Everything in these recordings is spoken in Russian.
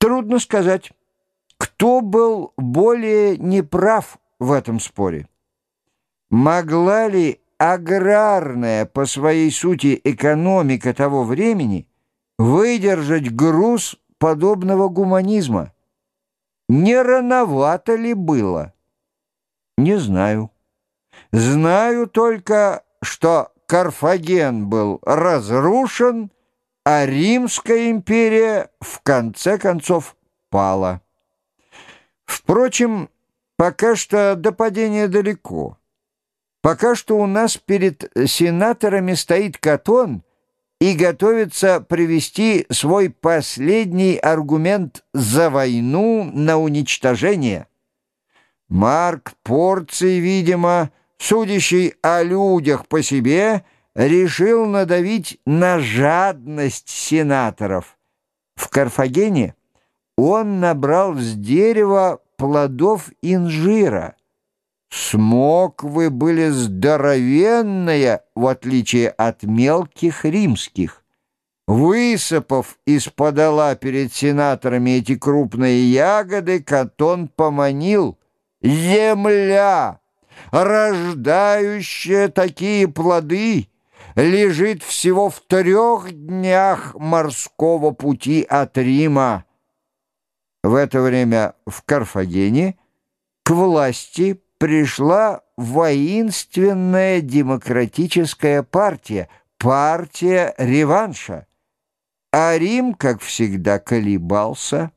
Трудно сказать, кто был более неправ в этом споре. Могла ли аграрная по своей сути экономика того времени выдержать груз подобного гуманизма? Не рановато ли было? Не знаю. Знаю только, что Карфаген был разрушен, а Римская империя в конце концов пала. Впрочем, пока что до падения далеко. Пока что у нас перед сенаторами стоит Катон и готовится привести свой последний аргумент за войну на уничтожение. Марк Порций, видимо, судящий о людях по себе, решил надавить на жадность сенаторов. В Карфагене он набрал с дерева плодов инжира. Смоквы были здоровенные, в отличие от мелких римских. Высыпав из подола перед сенаторами эти крупные ягоды, Катон поманил «Земля, рождающая такие плоды!» Лежит всего в трех днях морского пути от Рима. В это время в Карфагене к власти пришла воинственная демократическая партия, партия реванша. А Рим, как всегда, колебался.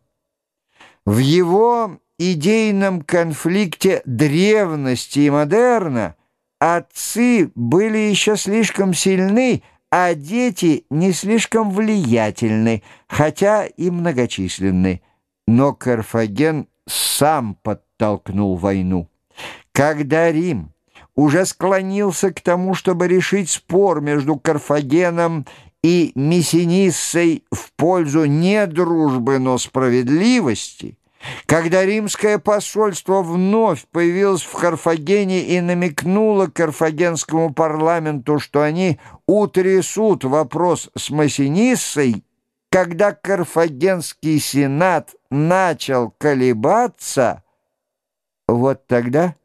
В его идейном конфликте древности и модерна отцы были еще слишком сильны, а дети не слишком влиятельны, хотя и многочисленны. Но Карфаген сам подтолкнул войну. Когда Рим уже склонился к тому, чтобы решить спор между Карфагеном и Мессиниссой в пользу не дружбы, но справедливости, когда римское посольство вновь появилось в Карфагене и намекнуло карфагенскому парламенту, что они утрясут вопрос с Массиниссой, когда Карфагенский сенат начал колебаться, вот тогда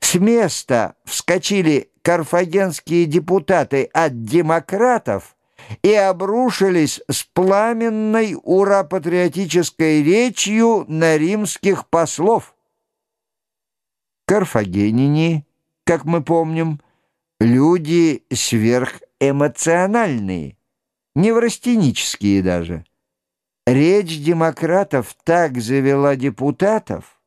с места вскочили карфагенские депутаты от демократов и обрушились с пламенной ура-патриотической речью на римских послов. Карфагенине, как мы помним, люди сверхэмоциональные неврастенические даже. Речь демократов так завела депутатов,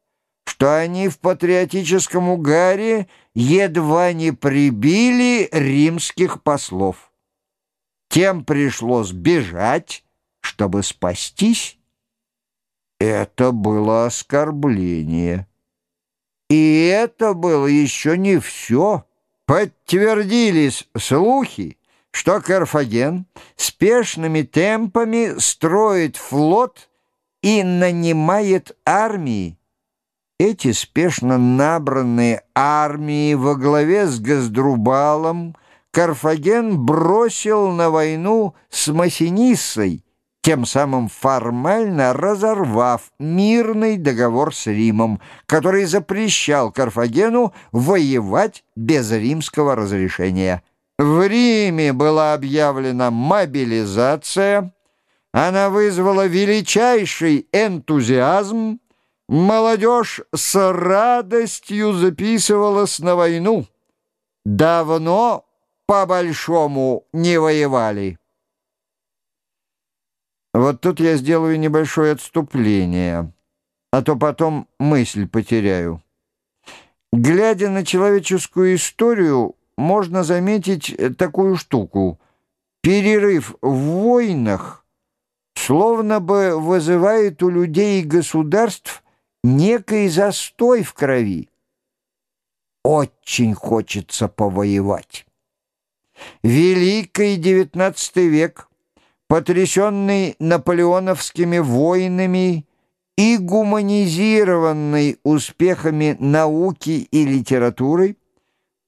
что они в патриотическом угаре едва не прибили римских послов. Тем пришлось бежать, чтобы спастись. Это было оскорбление. И это было еще не все. Подтвердились слухи, что Карфаген спешными темпами строит флот и нанимает армии. Эти спешно набранные армии во главе с Газдрубалом Карфаген бросил на войну с Массиниссой, тем самым формально разорвав мирный договор с Римом, который запрещал Карфагену воевать без римского разрешения. В Риме была объявлена мобилизация, она вызвала величайший энтузиазм, молодежь с радостью записывалась на войну. Давно по-большому не воевали. Вот тут я сделаю небольшое отступление, а то потом мысль потеряю. Глядя на человеческую историю, можно заметить э, такую штуку. Перерыв в войнах словно бы вызывает у людей и государств некий застой в крови. Очень хочется повоевать. Великий девятнадцатый век, потрясенный наполеоновскими войнами и гуманизированный успехами науки и литературы,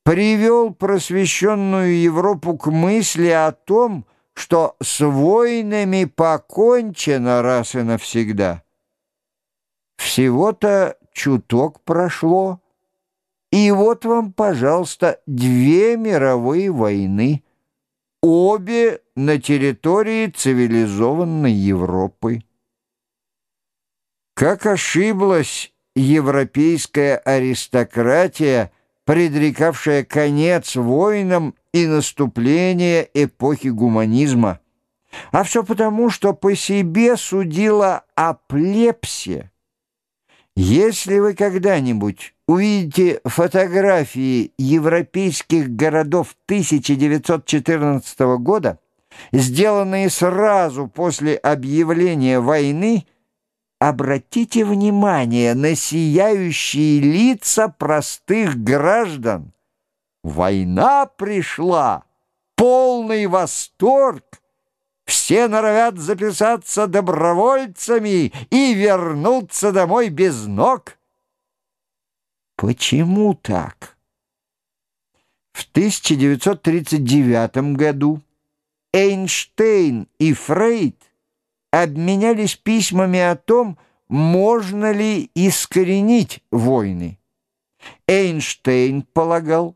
привел просвещенную Европу к мысли о том, что с войнами покончено раз и навсегда. Всего-то чуток прошло, и вот вам, пожалуйста, две мировые войны, обе на территории цивилизованной Европы. Как ошиблась европейская аристократия, предрекавшая конец войнам и наступление эпохи гуманизма. А все потому, что по себе судила о плепсе. Если вы когда-нибудь увидите фотографии европейских городов 1914 года, сделанные сразу после объявления войны, обратите внимание на сияющие лица простых граждан. Война пришла, полный восторг. Все норовят записаться добровольцами и вернуться домой без ног. Почему так? В 1939 году Эйнштейн и Фрейд обменялись письмами о том, можно ли искоренить войны. Эйнштейн полагал,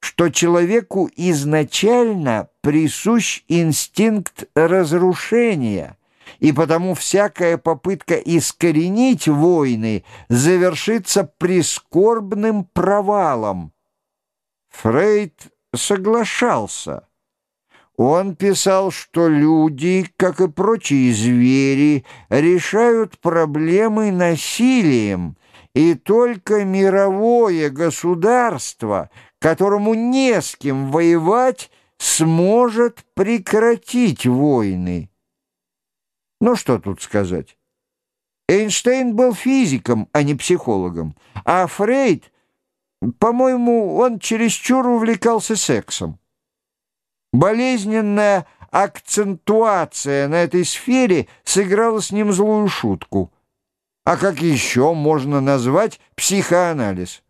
что человеку изначально присущ инстинкт разрушения, и потому всякая попытка искоренить войны завершится прискорбным провалом. Фрейд соглашался – он писал, что люди, как и прочие звери, решают проблемы насилием, и только мировое государство, которому не с кем воевать, сможет прекратить войны. Ну что тут сказать? Эйнштейн был физиком, а не психологом, а Фрейд, по-моему, он чересчур увлекался сексом. Болезненная акцентуация на этой сфере сыграла с ним злую шутку. А как еще можно назвать психоанализ?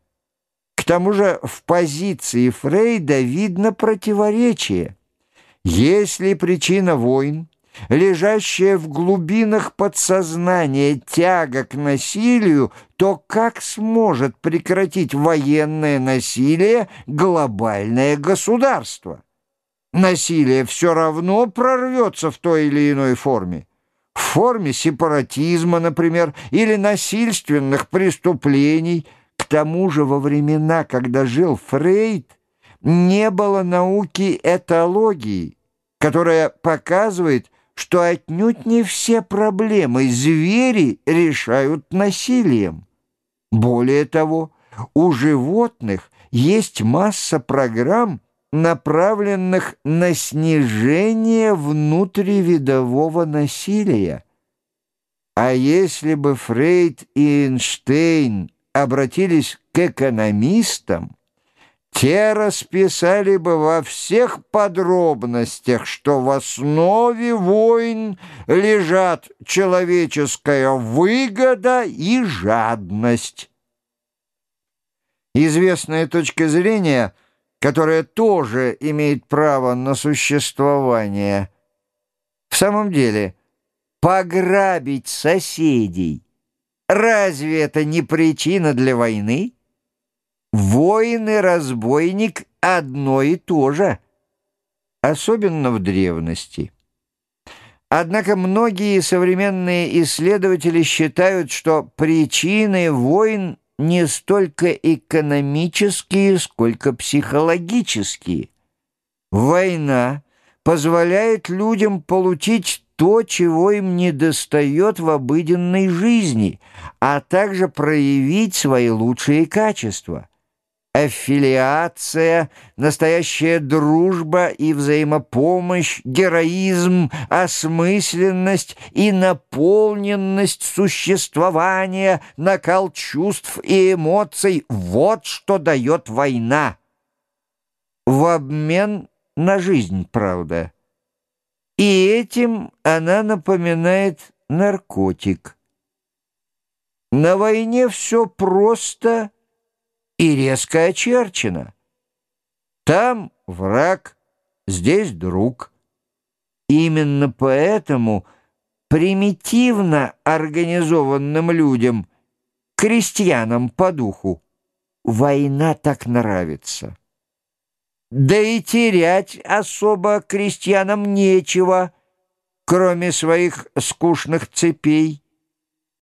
К тому же в позиции Фрейда видно противоречие. Если причина войн, лежащая в глубинах подсознания тяга к насилию, то как сможет прекратить военное насилие глобальное государство? насилие все равно прорвется в той или иной форме. В форме сепаратизма, например, или насильственных преступлений. К тому же во времена, когда жил Фрейд, не было науки этологии, которая показывает, что отнюдь не все проблемы звери решают насилием. Более того, у животных есть масса программ, направленных на снижение внутривидового насилия. А если бы Фрейд и Эйнштейн обратились к экономистам, те расписали бы во всех подробностях, что в основе войн лежат человеческая выгода и жадность. Известная точка зрения – которая тоже имеет право на существование. В самом деле, пограбить соседей, разве это не причина для войны? Воин и разбойник одно и то же, особенно в древности. Однако многие современные исследователи считают, что причины войн не столько экономические, сколько психологические. Война позволяет людям получить то, чего им недостает в обыденной жизни, а также проявить свои лучшие качества – аффилиация, настоящая дружба и взаимопомощь, героизм, осмысленность и наполненность существования, накал чувств и эмоций — вот что дает война. В обмен на жизнь, правда. И этим она напоминает наркотик. На войне все просто — и резко очерчено. Там враг, здесь друг. Именно поэтому примитивно организованным людям, крестьянам по духу, война так нравится. Да и терять особо крестьянам нечего, кроме своих скучных цепей.